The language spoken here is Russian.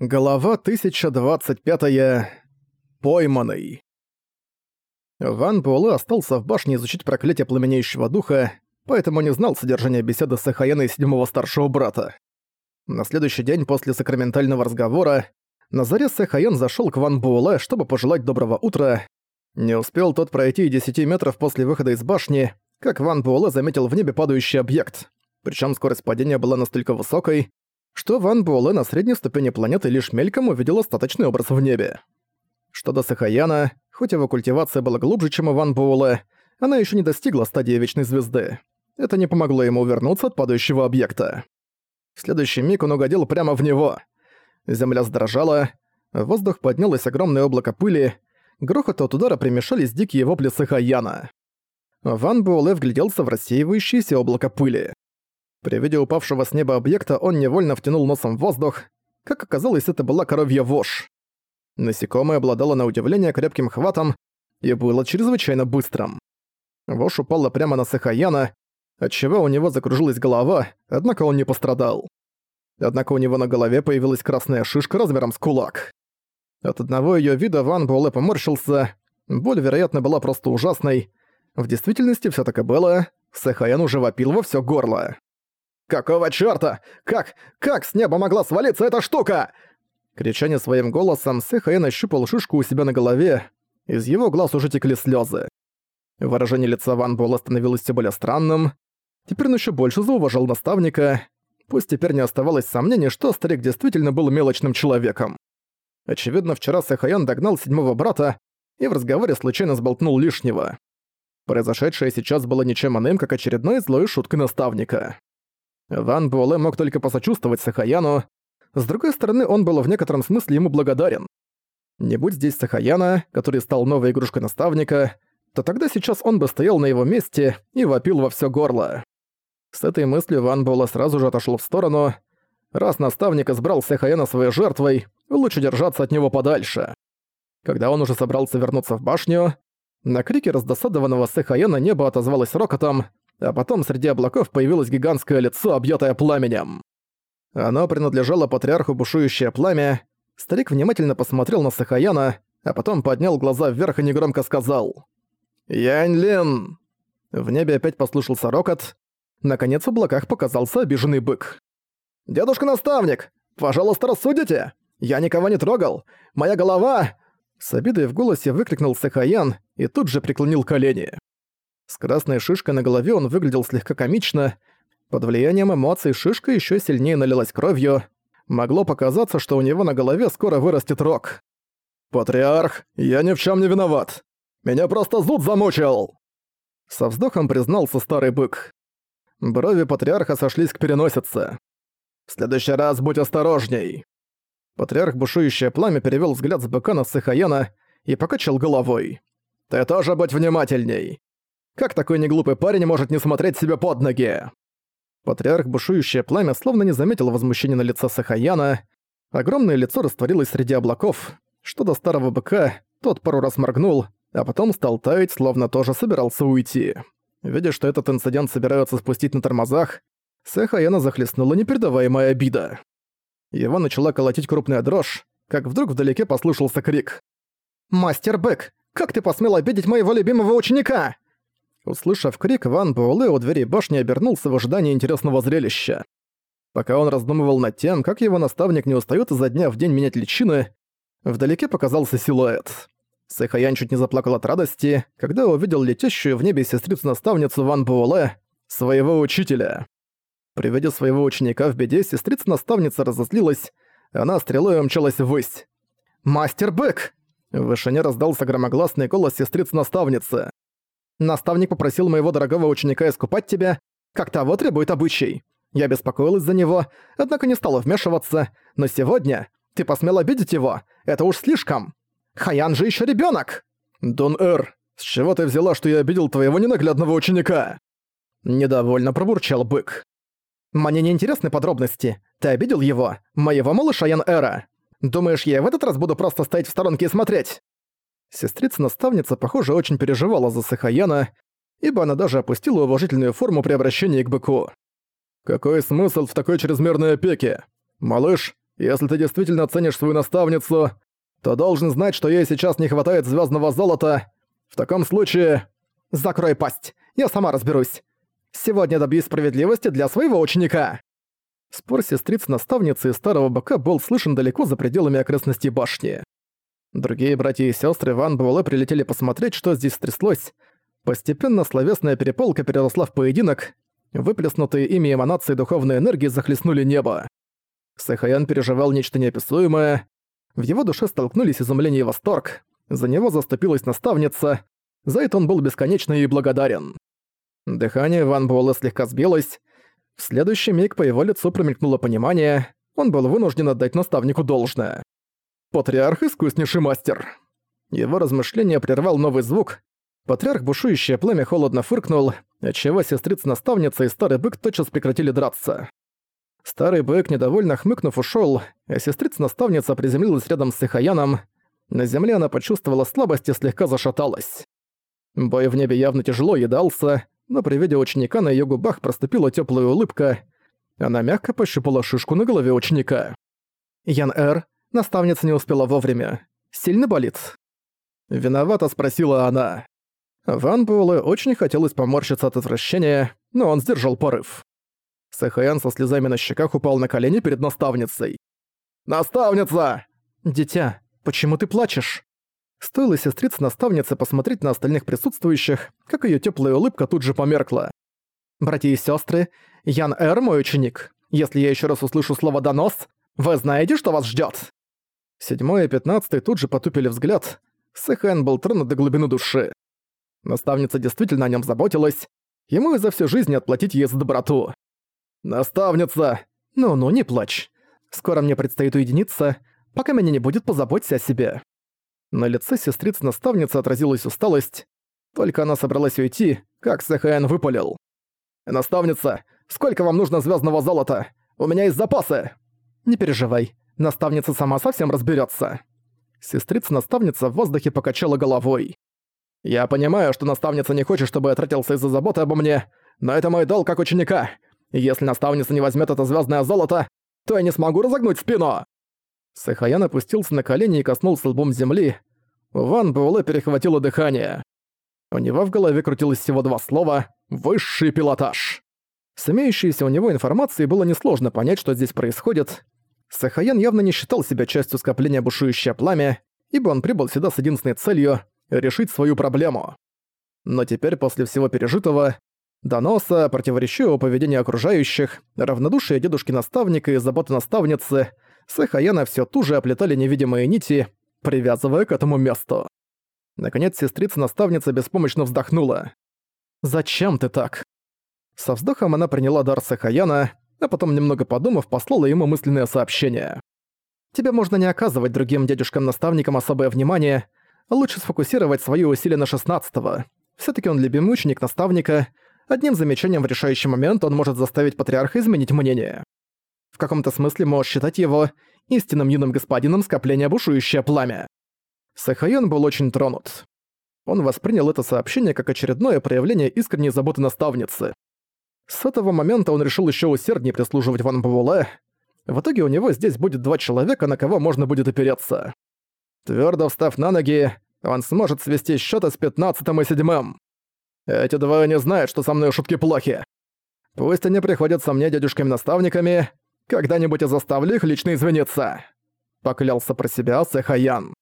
Глава 1025. -я. Пойманный. Ван Буэлэ остался в башне изучить проклятие пламенеющего духа, поэтому не знал содержания беседы с Эхаяной седьмого старшего брата. На следующий день после сакраментального разговора на заре Сэхаян зашёл к Ван Буэлэ, чтобы пожелать доброго утра. Не успел тот пройти и 10 метров после выхода из башни, как Ван Буэлэ заметил в небе падающий объект. Причём скорость падения была настолько высокой, что Ван Буэлэ на средней ступени планеты лишь мельком увидел остаточный образ в небе. Что до Сахаяна, хоть его культивация была глубже, чем у Ван Буэлэ, она еще не достигла стадии Вечной Звезды. Это не помогло ему увернуться от падающего объекта. В следующий миг он угодил прямо в него. Земля задрожала, в воздух поднялось огромное облако пыли, грохот от удара примешались дикие вопли Сахаяна. Ван Буэлэ вгляделся в рассеивающееся облако пыли. При виде упавшего с неба объекта он невольно втянул носом в воздух. Как оказалось, это была коровья вошь. Насекомое обладало на удивление крепким хватом и было чрезвычайно быстрым. Вошь упала прямо на Сахаяна, отчего у него закружилась голова, однако он не пострадал. Однако у него на голове появилась красная шишка размером с кулак. От одного её вида Ван Буэлэ поморщился, боль, вероятно, была просто ужасной. В действительности всё так и было, Сахаян уже вопил во всё горло. «Какого чёрта? Как? Как с неба могла свалиться эта штука?» Крича не своим голосом, Сэхаэн ощупал шишку у себя на голове. Из его глаз уже текли слёзы. Выражение лица Ван Буэлла становилось всё более странным. Теперь он ещё больше зауважал наставника. Пусть теперь не оставалось сомнений, что старик действительно был мелочным человеком. Очевидно, вчера Сэхаян догнал седьмого брата и в разговоре случайно сболтнул лишнего. Произошедшее сейчас было ничем иным, как очередной злой шуткой наставника. Ван Буэлэ мог только посочувствовать Сахаяну. С другой стороны, он был в некотором смысле ему благодарен. Не будь здесь Сахаяна, который стал новой игрушкой наставника, то тогда сейчас он бы стоял на его месте и вопил во всё горло. С этой мыслью Ван Буэлэ сразу же отошёл в сторону. Раз наставник избрал Сахаяна своей жертвой, лучше держаться от него подальше. Когда он уже собрался вернуться в башню, на крики раздосадованного Сахаяна небо отозвалось рокотом, а потом среди облаков появилось гигантское лицо, объятое пламенем. Оно принадлежало патриарху бушующее пламя. Старик внимательно посмотрел на Сахаяна, а потом поднял глаза вверх и негромко сказал «Янь Лин!». В небе опять послышался рокот. Наконец в облаках показался обиженный бык. «Дедушка-наставник! Пожалуйста, рассудите! Я никого не трогал! Моя голова...» С обидой в голосе выкрикнул Сахаян и тут же преклонил колени. С красной шишкой на голове он выглядел слегка комично. Под влиянием эмоций шишка еще сильнее налилась кровью. Могло показаться, что у него на голове скоро вырастет рог. «Патриарх, я ни в чем не виноват. Меня просто зуд замучил!» Со вздохом признался старый бык. Брови патриарха сошлись к переносице. «В следующий раз будь осторожней!» Патриарх бушующее пламя перевел взгляд с быка на Сахаяна и покачал головой. «Ты тоже будь внимательней. Как такой неглупый парень может не смотреть себе под ноги? Патриарх бушующее пламя словно не заметил возмущения на лице Сахаяна. Огромное лицо растворилось среди облаков. Что до старого быка, тот пару раз моргнул, а потом стал таять, словно тоже собирался уйти. Видя, что этот инцидент собираются спустить на тормозах, Сахаяна захлестнула непередаваемая обида. Его начала колотить крупная дрожь, как вдруг вдалеке послышался крик. «Мастер Бэк, как ты посмел обидеть моего любимого ученика?» Услышав крик, Ван Буэлэ у двери башни обернулся в ожидании интересного зрелища. Пока он раздумывал над тем, как его наставник не устаёт изо дня в день менять личины, вдалеке показался силуэт. Сэхаян чуть не заплакал от радости, когда увидел летящую в небе сестрицу-наставницу Ван Буэлэ, своего учителя. При виде своего ученика в беде сестрица-наставница разозлилась, она стрелой умчалась ввысь. «Мастер Бэк!» В вышине раздался громогласный голос сестрицы-наставницы. Наставник попросил моего дорогого ученика искупать тебя, как того требует обычай. Я беспокоилась за него, однако не стала вмешиваться, но сегодня ты посмел обидеть его, это уж слишком. Хаян же еще ребенок. Дон Эр, с чего ты взяла, что я обидел твоего ненаглядного ученика? Недовольно пробурчал бык. Мне не интересны подробности. Ты обидел его, моего малыша Ян Эра. Думаешь, я в этот раз буду просто стоять в сторонке и смотреть? Сестрица-наставница, похоже, очень переживала за Сахаяна, ибо она даже опустила уважительную форму при обращении к быку. «Какой смысл в такой чрезмерной опеке? Малыш, Если ты действительно ценишь свою наставницу, то должен знать, что ей сейчас не хватает звездного золота. В таком случае... Закрой пасть, я сама разберусь. Сегодня добьюсь справедливости для своего ученика. Спор сестриц-наставницы и старого быка был слышен далеко за пределами окрестностей башни. Другие братья и сестры Ван Буэлэ прилетели посмотреть, что здесь стряслось. Постепенно словесная переполка переросла в поединок, выплеснутые ими эманации духовной энергии захлестнули небо. Сэхаян переживал нечто неописуемое. В его душе столкнулись изумление и восторг. За него заступилась наставница. За это он был бесконечно ей благодарен. Дыхание Ван Буэлэ слегка сбилось. В следующий миг по его лицу промелькнуло понимание. Он был вынужден отдать наставнику должное. Патриарх — искуснейший мастер. Его размышления прервал новый звук. Патриарх бушующее пламя холодно фыркнул, отчего сестрица-наставница и старый бык тотчас прекратили драться. Старый бык, недовольно хмыкнув, ушёл, а сестрица-наставница приземлилась рядом с Сихаяном. На земле она почувствовала слабость и слегка зашаталась. Бой в небе явно тяжело едался, но при виде ученика на её губах проступила тёплая улыбка. Она мягко пощупала шишку на голове ученика. «Ян-Эр, Наставница не успела вовремя. Сильно болит?» Виновато спросила она. Ван Буэлэ очень хотелось поморщиться от отвращения, но он сдержал порыв. Сэхаян со слезами на щеках упал на колени перед наставницей. «Наставница!» «Дитя, почему ты плачешь?» Стоило сестрице наставнице посмотреть на остальных присутствующих, как ее теплая улыбка тут же померкла. «Братья и сестры, Ян Эр мой ученик. Если я еще раз услышу слово «донос», вы знаете, что вас ждет? Седьмой и пятнадцатый тут же потупили взгляд. Сэхэн был тронут до глубины души. Наставница действительно о нем заботилась. Ему и за всю жизнь отплатить ей за доброту. «Наставница!» «Ну-ну, не плачь. Скоро мне предстоит уединиться. Пока меня не будет, позаботься о себе». На лице сестрицы-наставницы отразилась усталость. Только она собралась уйти, как Сэхэн выпалил. «Наставница, сколько вам нужно звездного золота? У меня есть запасы!» «Не переживай, Наставница сама совсем разберется. Сестрица-наставница в воздухе покачала головой. «Я понимаю, что наставница не хочет, чтобы я тратился из-за заботы обо мне, но это мой долг как ученика. Если наставница не возьмет это звездное золото, то я не смогу разогнуть спину!» Сахаян опустился на колени и коснулся лбом земли. Ван Буэлэ перехватило дыхание. У него в голове крутилось всего два слова «высший пилотаж». С имеющейся у него информацией было несложно понять, что здесь происходит, Сахаян явно не считал себя частью скопления бушующее пламя, ибо он прибыл сюда с единственной целью — решить свою проблему. Но теперь, после всего пережитого, доноса, противоречивого поведения окружающих, равнодушия дедушки-наставника и заботы наставницы, Сахаяна все туже оплетали невидимые нити, привязывая к этому месту. Наконец сестрица-наставница беспомощно вздохнула. «Зачем ты так?» Со вздохом она приняла дар Сахаяна, а потом, немного подумав, послала ему мысленное сообщение. «Тебе можно не оказывать другим дядюшкам-наставникам особое внимание, лучше сфокусировать свои усилия на шестнадцатого. Всё-таки он любимый ученик наставника, одним замечанием в решающий момент он может заставить патриарха изменить мнение. В каком-то смысле можешь считать его истинным юным господином скопления бушующее пламя». Сахайон был очень тронут. Он воспринял это сообщение как очередное проявление искренней заботы наставницы. С этого момента он решил еще усерднее прислуживать Ван Буэлэ. В итоге у него здесь будет два человека, на кого можно будет опереться. Твердо встав на ноги, он сможет свести счеты с пятнадцатым и седьмым. Эти двое не знают, что со мной шутки плохи. Пусть они приходятся мне дядюшками-наставниками, когда-нибудь я заставлю их лично извиниться. Поклялся про себя Сэхаян.